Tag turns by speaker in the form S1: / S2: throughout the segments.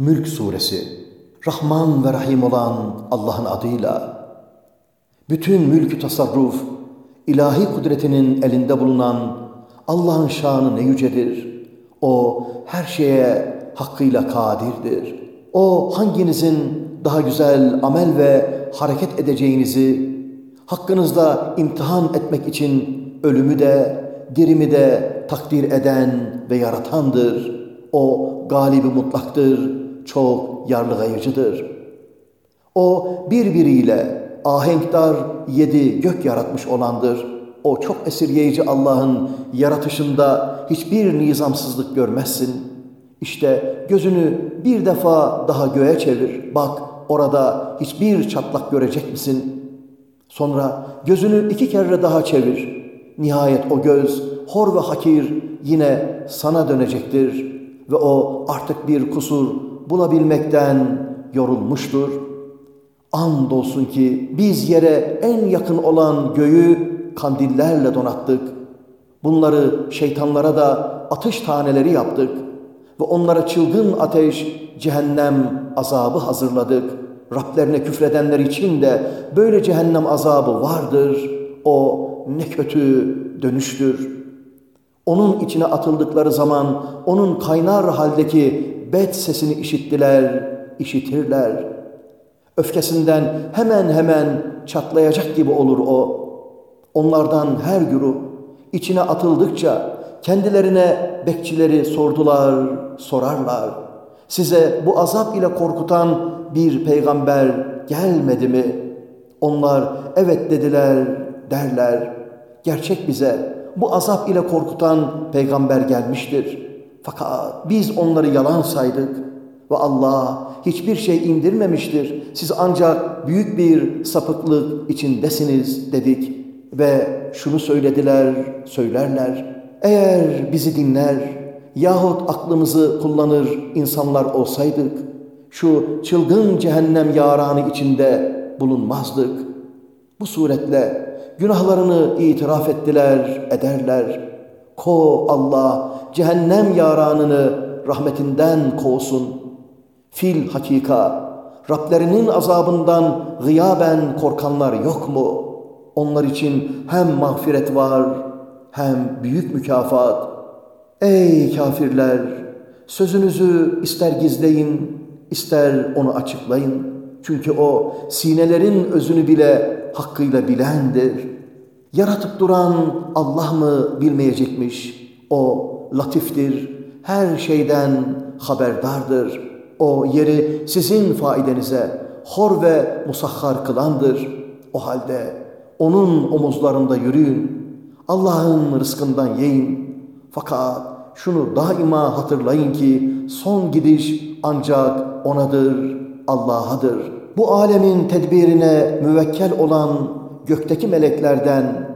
S1: Mülk Suresi Rahman ve Rahim olan Allah'ın adıyla bütün mülkü tasarruf ilahi kudretinin elinde bulunan Allah'ın şanı ne yücedir. O her şeye hakkıyla kadirdir. O hanginizin daha güzel amel ve hareket edeceğinizi hakkınızda imtihan etmek için ölümü de dirimi de takdir eden ve yaratandır. O galibi mutlaktır, çok yarlıgayıcıdır. O birbiriyle ahenkdar yedi gök yaratmış olandır. O çok esirgeyici Allah'ın yaratışında hiçbir nizamsızlık görmezsin. İşte gözünü bir defa daha göğe çevir. Bak orada hiçbir çatlak görecek misin? Sonra gözünü iki kere daha çevir. Nihayet o göz hor ve hakir yine sana dönecektir ve o artık bir kusur bulabilmekten yorulmuştur. Andolsun ki biz yere en yakın olan göğü kandillerle donattık. Bunları şeytanlara da atış taneleri yaptık ve onlara çılgın ateş, cehennem azabı hazırladık. Rablerine küfredenler için de böyle cehennem azabı vardır. O ne kötü dönüştür. Onun içine atıldıkları zaman onun kaynar haldeki bet sesini işittiler, işitirler. Öfkesinden hemen hemen çatlayacak gibi olur o. Onlardan her güruh içine atıldıkça kendilerine bekçileri sordular, sorarlar. Size bu azap ile korkutan bir peygamber gelmedi mi? Onlar evet dediler, derler. Gerçek bize bu azap ile korkutan peygamber gelmiştir. Fakat biz onları yalan saydık ve Allah hiçbir şey indirmemiştir. Siz ancak büyük bir sapıklık içindesiniz dedik ve şunu söylediler, söylerler. Eğer bizi dinler yahut aklımızı kullanır insanlar olsaydık şu çılgın cehennem yaranı içinde bulunmazdık. Bu suretle Günahlarını itiraf ettiler, ederler. Ko Allah cehennem yaranını rahmetinden kovsun. Fil hakika Rablerinin azabından gıyaben korkanlar yok mu? Onlar için hem mağfiret var hem büyük mükafat. Ey kafirler! Sözünüzü ister gizleyin, ister onu açıklayın. Çünkü o sinelerin özünü bile hakkıyla bilendir. Yaratıp duran Allah mı bilmeyecekmiş? O latiftir, her şeyden haberdardır. O yeri sizin faidenize hor ve musahhar kılandır. O halde onun omuzlarında yürüyün. Allah'ın rızkından yiyin. Fakat şunu daima hatırlayın ki son gidiş ancak O'nadır, Allah'adır.'' bu alemin tedbirine müvekkel olan gökteki meleklerden,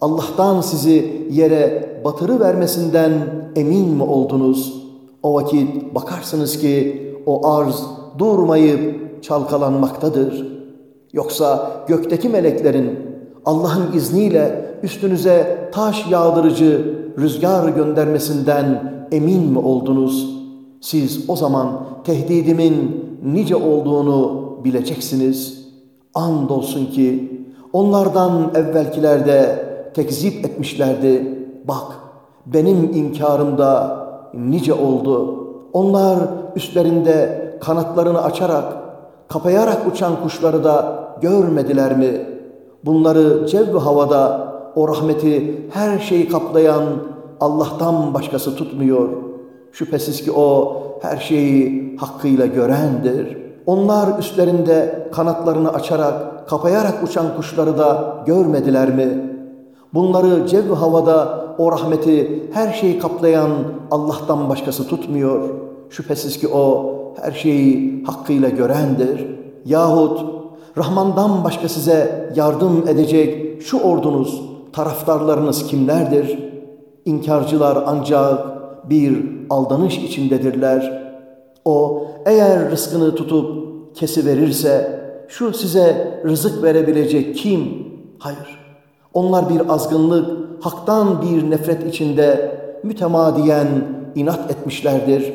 S1: Allah'tan sizi yere batırı vermesinden emin mi oldunuz? O vakit bakarsınız ki o arz durmayıp çalkalanmaktadır. Yoksa gökteki meleklerin Allah'ın izniyle üstünüze taş yağdırıcı rüzgar göndermesinden emin mi oldunuz? Siz o zaman tehdidimin nice olduğunu bileceksiniz. Andolsun ki onlardan evvelkilerde tekzip etmişlerdi. Bak benim inkarımda nice oldu. Onlar üstlerinde kanatlarını açarak, kapayarak uçan kuşları da görmediler mi? Bunları cev havada o rahmeti her şeyi kaplayan Allah'tan başkası tutmuyor. Şüphesiz ki o her şeyi hakkıyla görendir.'' Onlar üstlerinde kanatlarını açarak, kapayarak uçan kuşları da görmediler mi? Bunları cev havada o rahmeti her şeyi kaplayan Allah'tan başkası tutmuyor. Şüphesiz ki o her şeyi hakkıyla görendir. Yahut Rahman'dan başka size yardım edecek şu ordunuz, taraftarlarınız kimlerdir? İnkarcılar ancak bir aldanış içindedirler.'' O eğer rızkını tutup kesiverirse şu size rızık verebilecek kim? Hayır. Onlar bir azgınlık, haktan bir nefret içinde mütemadiyen inat etmişlerdir.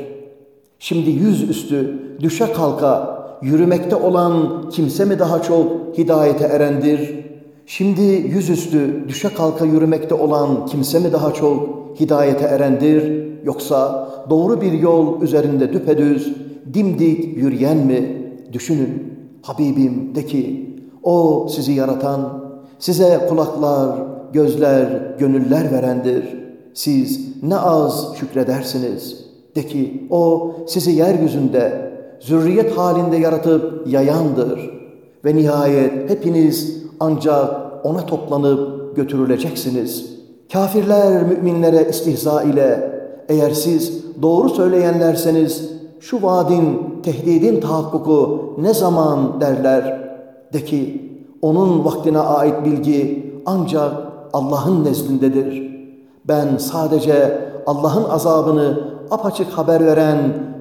S1: Şimdi yüzüstü düşe kalka yürümekte olan kimse mi daha çok hidayete erendir? Şimdi yüzüstü düşe kalka yürümekte olan kimse mi daha çok hidayete erendir? Yoksa doğru bir yol üzerinde düpedüz, dimdik yürüyen mi? Düşünün Habibim de ki o sizi yaratan, size kulaklar, gözler, gönüller verendir. Siz ne az şükredersiniz. De ki o sizi yeryüzünde zürriyet halinde yaratıp yayandır. Ve nihayet hepiniz ancak ona toplanıp götürüleceksiniz. Kafirler müminlere istihza ile eğer siz doğru söyleyenlerseniz şu vaadin, tehdidin tahakkuku ne zaman derler? De ki onun vaktine ait bilgi ancak Allah'ın nezdindedir. Ben sadece Allah'ın azabını apaçık haber veren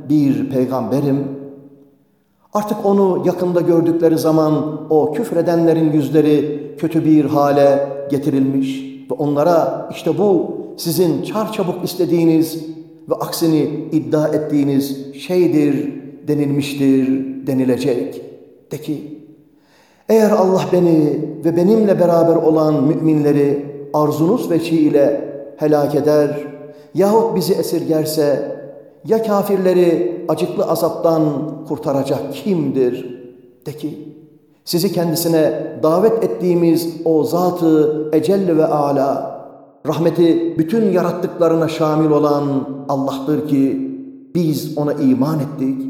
S1: bir peygamberim. Artık onu yakında gördükleri zaman o küfredenlerin yüzleri kötü bir hale getirilmiş ve onlara işte bu sizin çarçabuk istediğiniz ve aksini iddia ettiğiniz şeydir denilmiştir denilecek. De ki eğer Allah beni ve benimle beraber olan müminleri arzunuz veçi ile helak eder yahut bizi esirgerse ya kafirleri acıklı azaptan kurtaracak kimdir? De ki sizi kendisine davet ettiğimiz o zatı ecelle ve ala rahmeti bütün yarattıklarına şamil olan Allah'tır ki biz ona iman ettik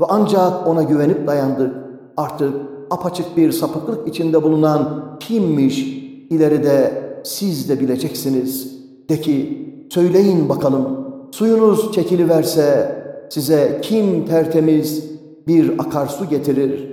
S1: ve ancak ona güvenip dayandık. Artık apaçık bir sapıklık içinde bulunan kimmiş ileride siz de bileceksiniz. De ki söyleyin bakalım suyunuz çekiliverse size kim tertemiz bir akarsu getirir?